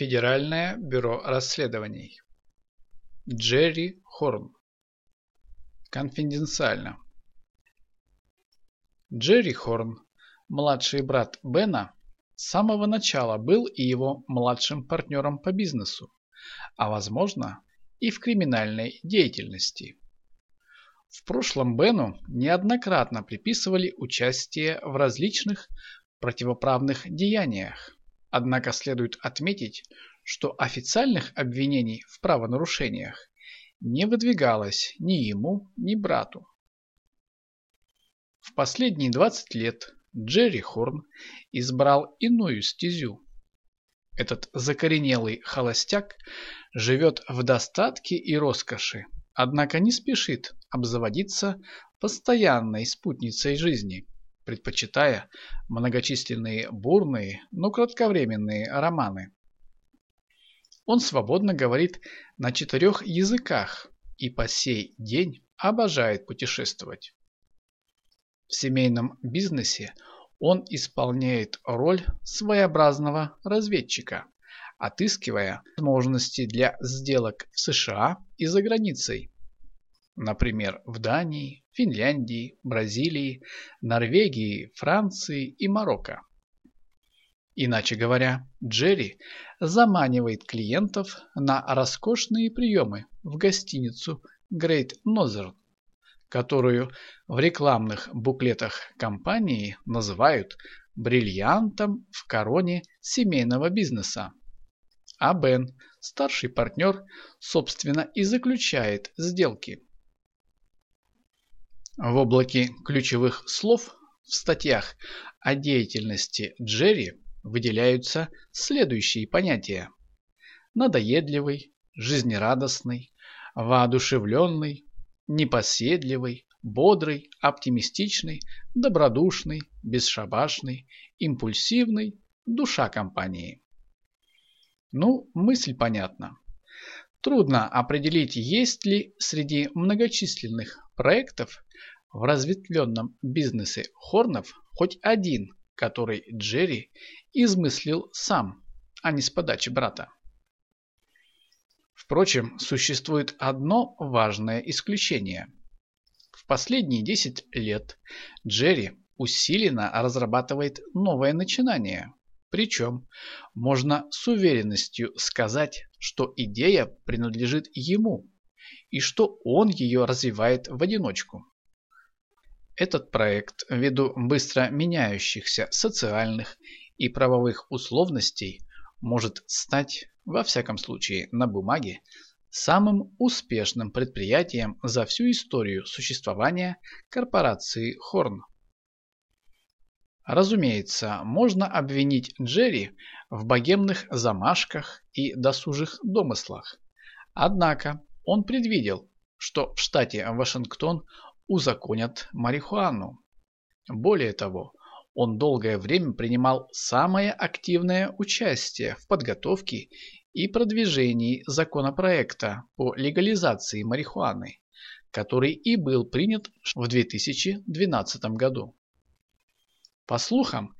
Федеральное бюро расследований. Джерри Хорн. Конфиденциально. Джерри Хорн, младший брат Бена, с самого начала был и его младшим партнером по бизнесу, а возможно и в криминальной деятельности. В прошлом Бену неоднократно приписывали участие в различных противоправных деяниях. Однако следует отметить, что официальных обвинений в правонарушениях не выдвигалось ни ему, ни брату. В последние 20 лет Джерри Хорн избрал иную стезю. Этот закоренелый холостяк живет в достатке и роскоши, однако не спешит обзаводиться постоянной спутницей жизни – предпочитая многочисленные бурные, но кратковременные романы. Он свободно говорит на четырех языках и по сей день обожает путешествовать. В семейном бизнесе он исполняет роль своеобразного разведчика, отыскивая возможности для сделок в США и за границей. Например, в Дании, Финляндии, Бразилии, Норвегии, Франции и Марокко. Иначе говоря, Джерри заманивает клиентов на роскошные приемы в гостиницу Great Northern, которую в рекламных буклетах компании называют бриллиантом в короне семейного бизнеса. А Бен, старший партнер, собственно и заключает сделки. В облаке ключевых слов в статьях о деятельности Джерри выделяются следующие понятия. Надоедливый, жизнерадостный, воодушевленный, непоседливый, бодрый, оптимистичный, добродушный, бесшабашный, импульсивный, душа компании. Ну, мысль понятна. Трудно определить, есть ли среди многочисленных проектов в разветвленном бизнесе Хорнов хоть один, который Джерри измыслил сам, а не с подачи брата. Впрочем, существует одно важное исключение. В последние 10 лет Джерри усиленно разрабатывает новое начинание. Причем можно с уверенностью сказать, что идея принадлежит ему и что он ее развивает в одиночку. Этот проект, ввиду быстро меняющихся социальных и правовых условностей, может стать, во всяком случае на бумаге, самым успешным предприятием за всю историю существования корпорации Хорн. Разумеется, можно обвинить Джерри в богемных замашках и досужих домыслах. Однако он предвидел, что в штате Вашингтон узаконят марихуану. Более того, он долгое время принимал самое активное участие в подготовке и продвижении законопроекта по легализации марихуаны, который и был принят в 2012 году. По слухам,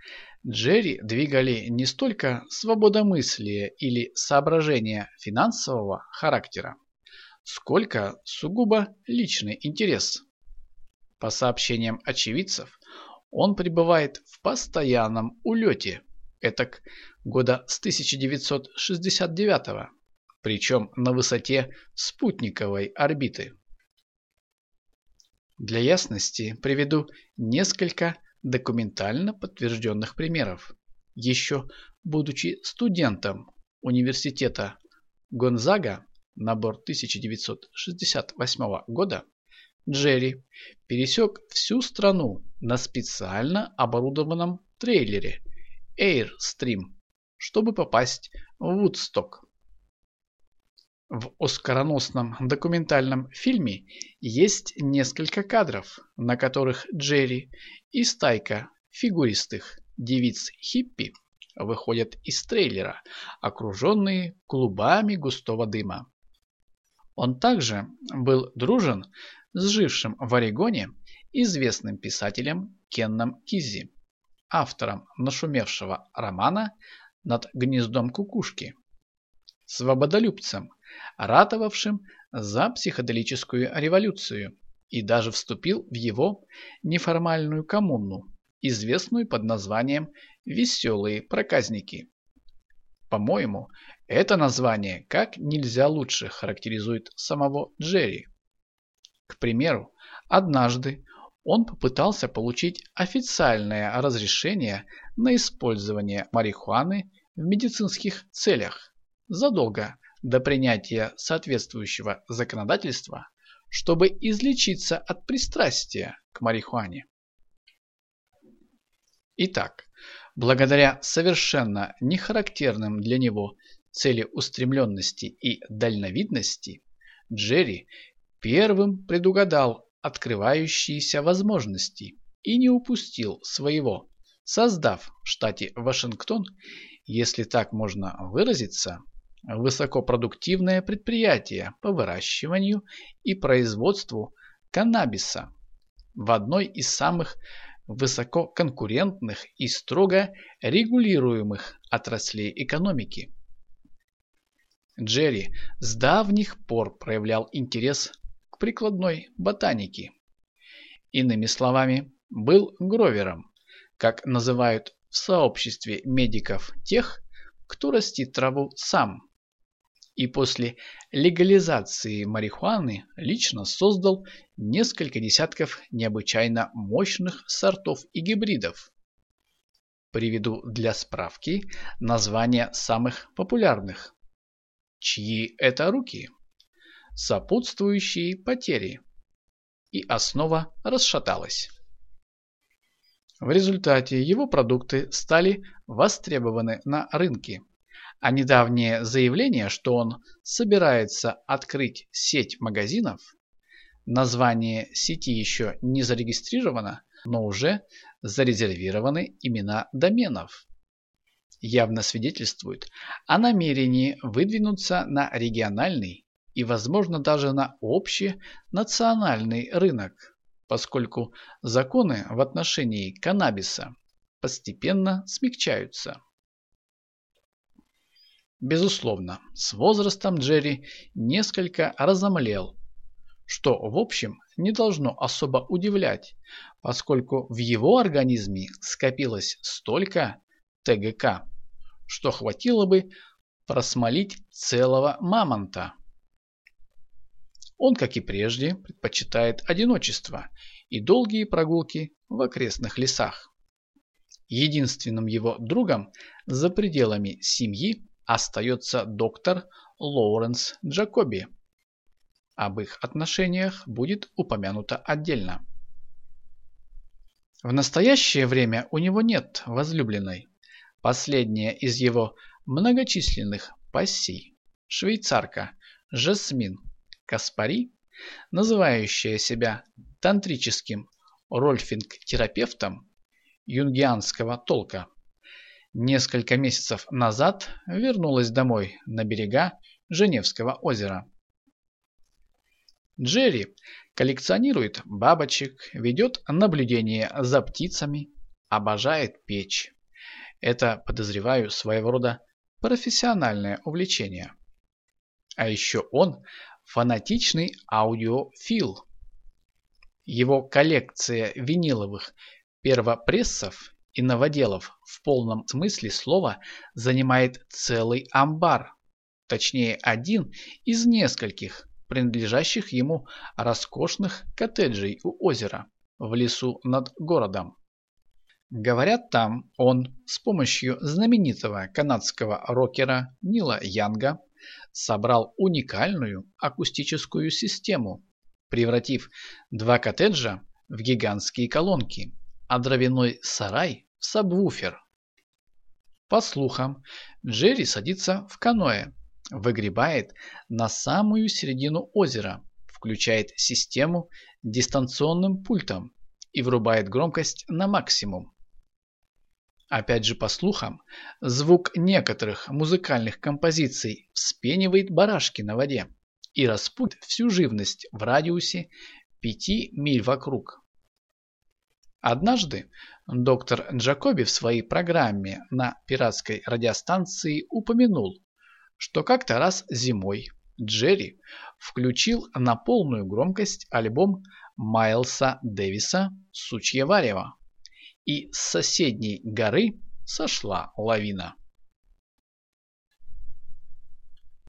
Джерри двигали не столько свободомыслие или соображения финансового характера, сколько сугубо личный интерес. По сообщениям очевидцев, он пребывает в постоянном улете, этак года с 1969 причем на высоте спутниковой орбиты. Для ясности приведу несколько документально подтвержденных примеров. Еще будучи студентом университета Гонзага, набор 1968 года, Джерри пересек всю страну на специально оборудованном трейлере Airstream, чтобы попасть в Вудсток. В оскароносном документальном фильме есть несколько кадров, на которых Джерри и стайка фигуристых девиц-хиппи выходят из трейлера, окруженные клубами густого дыма. Он также был дружен с жившим в Орегоне известным писателем Кенном Киззи, автором нашумевшего романа «Над гнездом кукушки», свободолюбцем, ратовавшим за психоделическую революцию и даже вступил в его неформальную коммуну, известную под названием «Веселые проказники». По-моему, это название как нельзя лучше характеризует самого Джерри. К примеру, однажды он попытался получить официальное разрешение на использование марихуаны в медицинских целях задолго до принятия соответствующего законодательства, чтобы излечиться от пристрастия к марихуане. Итак, благодаря совершенно нехарактерным для него целеустремленности и дальновидности, Джерри первым предугадал открывающиеся возможности и не упустил своего, создав в штате Вашингтон, если так можно выразиться, высокопродуктивное предприятие по выращиванию и производству каннабиса в одной из самых высококонкурентных и строго регулируемых отраслей экономики. Джерри с давних пор проявлял интерес прикладной ботанике. Иными словами, был гровером, как называют в сообществе медиков тех, кто растит траву сам. И после легализации марихуаны лично создал несколько десятков необычайно мощных сортов и гибридов. Приведу для справки названия самых популярных. Чьи это руки? Сопутствующие потери. И основа расшаталась. В результате его продукты стали востребованы на рынке. А недавнее заявление, что он собирается открыть сеть магазинов, название сети еще не зарегистрировано, но уже зарезервированы имена доменов явно свидетельствует о намерении выдвинуться на региональный и, возможно, даже на общий национальный рынок, поскольку законы в отношении каннабиса постепенно смягчаются. Безусловно, с возрастом Джерри несколько разомлел, что, в общем, не должно особо удивлять, поскольку в его организме скопилось столько ТГК, что хватило бы просмолить целого мамонта. Он, как и прежде, предпочитает одиночество и долгие прогулки в окрестных лесах. Единственным его другом за пределами семьи остается доктор Лоуренс Джакоби. Об их отношениях будет упомянуто отдельно. В настоящее время у него нет возлюбленной. Последняя из его многочисленных пассий, швейцарка Жасмин Каспари, называющая себя тантрическим рольфинг-терапевтом юнгианского толка, несколько месяцев назад вернулась домой на берега Женевского озера. Джерри коллекционирует бабочек, ведет наблюдение за птицами, обожает печь. Это, подозреваю, своего рода профессиональное увлечение. А еще он фанатичный аудиофил. Его коллекция виниловых первопрессов и новоделов в полном смысле слова занимает целый амбар. Точнее, один из нескольких, принадлежащих ему роскошных коттеджей у озера в лесу над городом. Говорят, там он с помощью знаменитого канадского рокера Нила Янга собрал уникальную акустическую систему, превратив два коттеджа в гигантские колонки, а дровяной сарай в сабвуфер. По слухам, Джерри садится в каноэ, выгребает на самую середину озера, включает систему дистанционным пультом и врубает громкость на максимум. Опять же по слухам, звук некоторых музыкальных композиций вспенивает барашки на воде и распутает всю живность в радиусе 5 миль вокруг. Однажды доктор Джакоби в своей программе на пиратской радиостанции упомянул, что как-то раз зимой Джерри включил на полную громкость альбом Майлса Дэвиса «Сучье варево», и с соседней горы сошла лавина.